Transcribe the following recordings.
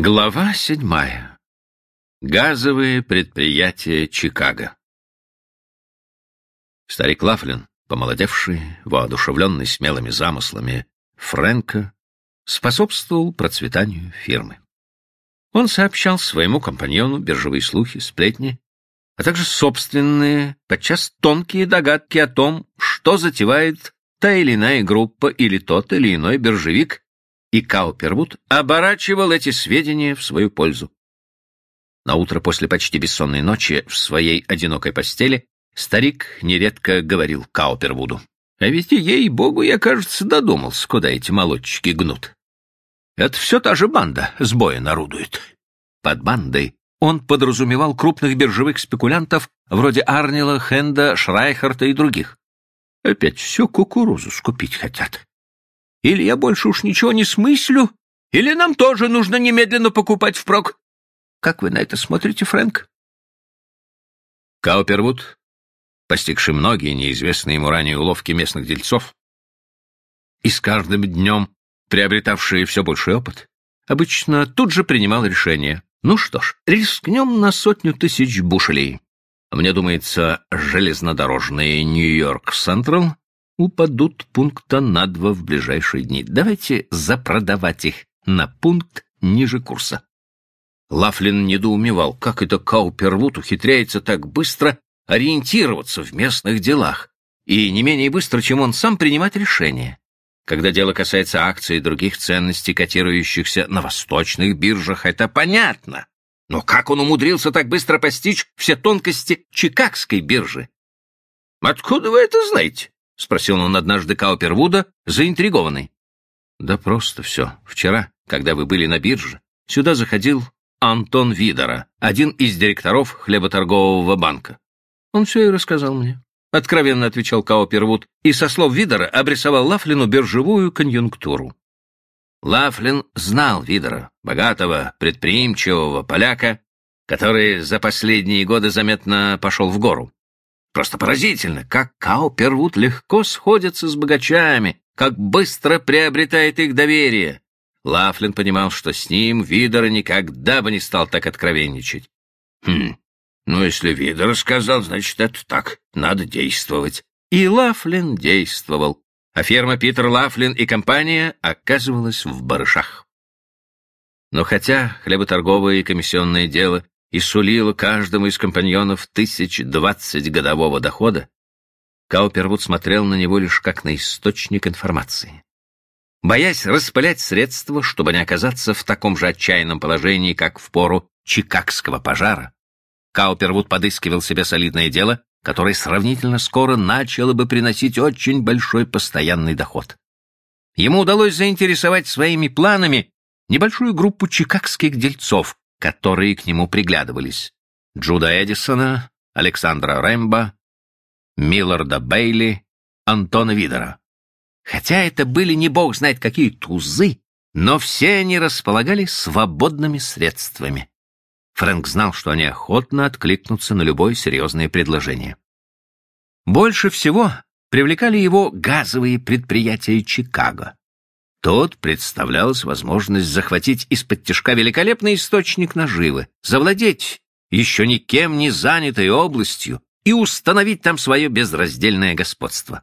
Глава седьмая. Газовые предприятия Чикаго. Старик Лафлин, помолодевший, воодушевленный смелыми замыслами Фрэнка, способствовал процветанию фирмы. Он сообщал своему компаньону биржевые слухи, сплетни, а также собственные, подчас тонкие догадки о том, что затевает та или иная группа или тот или иной биржевик и Каупервуд оборачивал эти сведения в свою пользу. На утро после почти бессонной ночи в своей одинокой постели старик нередко говорил Каупервуду. «А ведь ей-богу, я, кажется, додумался, куда эти молодчики гнут. Это все та же банда с боя нарудует». Под бандой он подразумевал крупных биржевых спекулянтов вроде Арнила, Хенда, Шрайхарта и других. Опять всю кукурузу скупить хотят. Или я больше уж ничего не смыслю, или нам тоже нужно немедленно покупать впрок. Как вы на это смотрите, Фрэнк? Каупервуд, постигший многие неизвестные ему ранее уловки местных дельцов, и с каждым днем приобретавший все больший опыт, обычно тут же принимал решение. Ну что ж, рискнем на сотню тысяч бушелей. Мне думается, железнодорожные Нью-Йорк Централ упадут пункта на два в ближайшие дни. Давайте запродавать их на пункт ниже курса. Лафлин недоумевал, как это Каупервуд ухитряется так быстро ориентироваться в местных делах и не менее быстро, чем он сам, принимать решения. Когда дело касается акций и других ценностей, котирующихся на восточных биржах, это понятно. Но как он умудрился так быстро постичь все тонкости Чикагской биржи? «Откуда вы это знаете?» — спросил он однажды Каупервуда, заинтригованный. «Да просто все. Вчера, когда вы были на бирже, сюда заходил Антон Видора, один из директоров хлеботоргового банка. Он все и рассказал мне. Откровенно отвечал Каупервуд и со слов Видора обрисовал Лафлину биржевую конъюнктуру. Лафлин знал Видора, богатого, предприимчивого поляка, который за последние годы заметно пошел в гору. Просто поразительно, как Каупервуд легко сходится с богачами, как быстро приобретает их доверие. Лафлин понимал, что с ним Видер никогда бы не стал так откровенничать. Хм, ну если Видер сказал, значит, это так, надо действовать. И Лафлин действовал, а ферма Питер Лафлин и компания оказывалась в барышах. Но хотя хлеботорговое и комиссионное дело и сулила каждому из компаньонов тысяч двадцать годового дохода, Каупервуд смотрел на него лишь как на источник информации. Боясь распылять средства, чтобы не оказаться в таком же отчаянном положении, как в пору Чикагского пожара, Каупервуд подыскивал себе солидное дело, которое сравнительно скоро начало бы приносить очень большой постоянный доход. Ему удалось заинтересовать своими планами небольшую группу чикагских дельцов, которые к нему приглядывались. Джуда Эдисона, Александра Рэмбо, Милларда Бейли, Антона Видера. Хотя это были не бог знает какие тузы, но все они располагали свободными средствами. Фрэнк знал, что они охотно откликнутся на любое серьезное предложение. Больше всего привлекали его газовые предприятия Чикаго. Тут представлялась возможность захватить из-под тяжка великолепный источник наживы, завладеть еще никем не занятой областью и установить там свое безраздельное господство.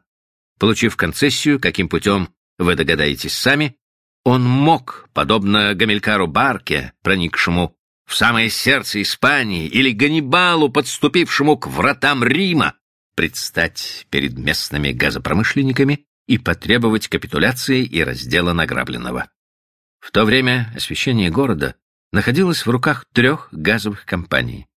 Получив концессию, каким путем, вы догадаетесь сами, он мог, подобно Гамилькару Барке, проникшему в самое сердце Испании, или Ганнибалу, подступившему к вратам Рима, предстать перед местными газопромышленниками и потребовать капитуляции и раздела награбленного. В то время освещение города находилось в руках трех газовых компаний.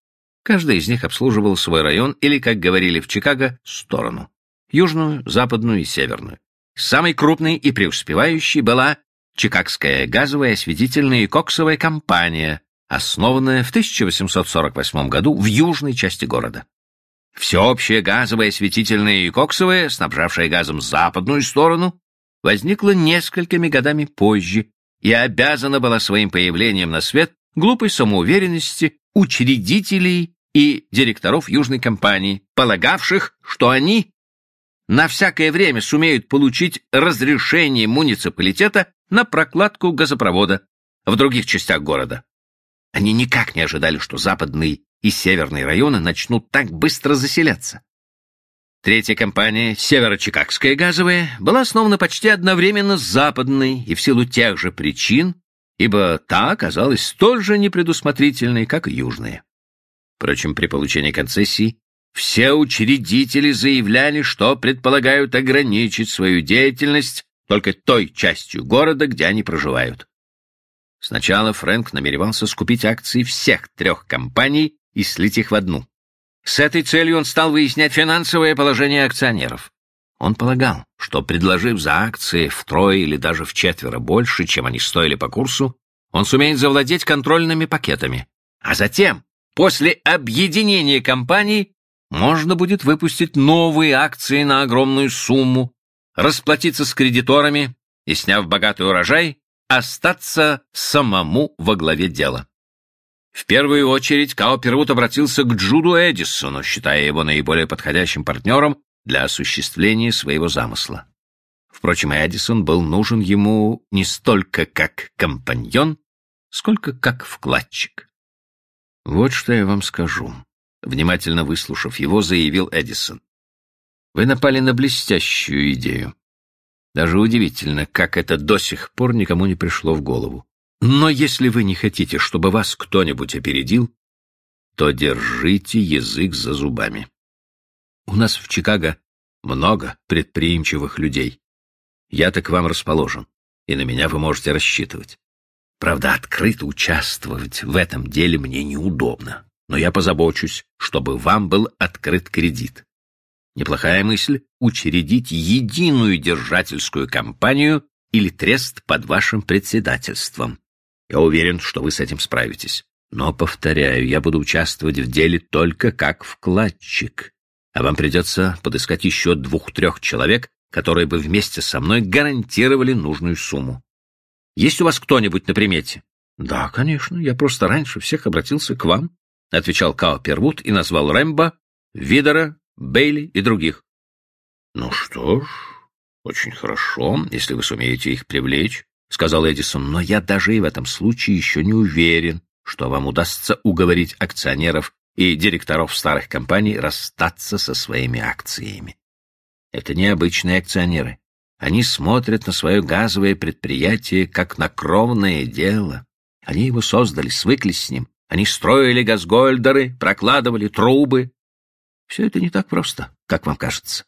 Каждая из них обслуживала свой район или, как говорили в Чикаго, сторону. Южную, западную и северную. Самой крупной и преуспевающей была Чикагская газовая осветительная и коксовая компания, основанная в 1848 году в южной части города. Всеобщее газовое, осветительное и коксовое, снабжавшее газом западную сторону, возникло несколькими годами позже и обязана была своим появлением на свет глупой самоуверенности учредителей и директоров Южной компании, полагавших, что они на всякое время сумеют получить разрешение муниципалитета на прокладку газопровода, в других частях города. Они никак не ожидали, что западный и северные районы начнут так быстро заселяться. Третья компания, Северо-Чикагская газовая, была основана почти одновременно с западной и в силу тех же причин, ибо та оказалась столь же непредусмотрительной, как и южная. Впрочем, при получении концессий все учредители заявляли, что предполагают ограничить свою деятельность только той частью города, где они проживают. Сначала Фрэнк намеревался скупить акции всех трех компаний и слить их в одну. С этой целью он стал выяснять финансовое положение акционеров. Он полагал, что, предложив за акции втрое или даже в четверо больше, чем они стоили по курсу, он сумеет завладеть контрольными пакетами. А затем, после объединения компаний, можно будет выпустить новые акции на огромную сумму, расплатиться с кредиторами и, сняв богатый урожай, остаться самому во главе дела. В первую очередь Каупервуд обратился к Джуду Эдисону, считая его наиболее подходящим партнером для осуществления своего замысла. Впрочем, Эдисон был нужен ему не столько как компаньон, сколько как вкладчик. «Вот что я вам скажу», — внимательно выслушав его, заявил Эдисон. «Вы напали на блестящую идею. Даже удивительно, как это до сих пор никому не пришло в голову. Но если вы не хотите, чтобы вас кто-нибудь опередил, то держите язык за зубами. У нас в Чикаго много предприимчивых людей. Я так к вам расположен, и на меня вы можете рассчитывать. Правда, открыто участвовать в этом деле мне неудобно, но я позабочусь, чтобы вам был открыт кредит. Неплохая мысль — учредить единую держательскую компанию или трест под вашим председательством. Я уверен, что вы с этим справитесь. Но, повторяю, я буду участвовать в деле только как вкладчик. А вам придется подыскать еще двух-трех человек, которые бы вместе со мной гарантировали нужную сумму. Есть у вас кто-нибудь на примете? — Да, конечно. Я просто раньше всех обратился к вам, — отвечал Као Первуд и назвал Рэмбо, Видера, Бейли и других. — Ну что ж, очень хорошо, если вы сумеете их привлечь. — сказал Эдисон, — но я даже и в этом случае еще не уверен, что вам удастся уговорить акционеров и директоров старых компаний расстаться со своими акциями. Это необычные акционеры. Они смотрят на свое газовое предприятие как на кровное дело. Они его создали, свыклись с ним. Они строили газгольдеры, прокладывали трубы. Все это не так просто, как вам кажется.